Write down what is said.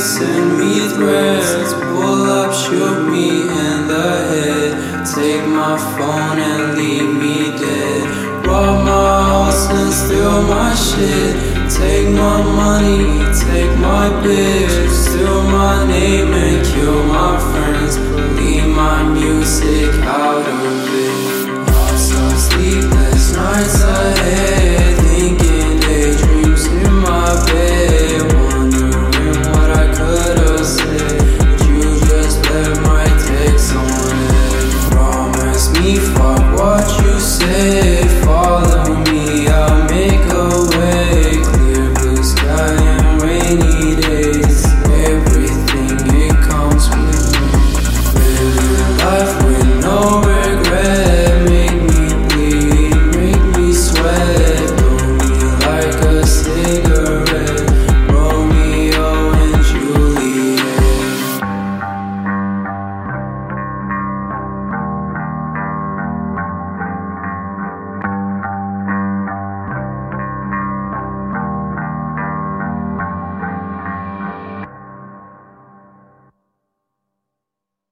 send me threats. Pull up, shoot me in the head. Take my phone and leave me dead. Rob my house and steal my shit. Take my money, take my bitch. Steal my name and kill my friends. Leave my music out of. say.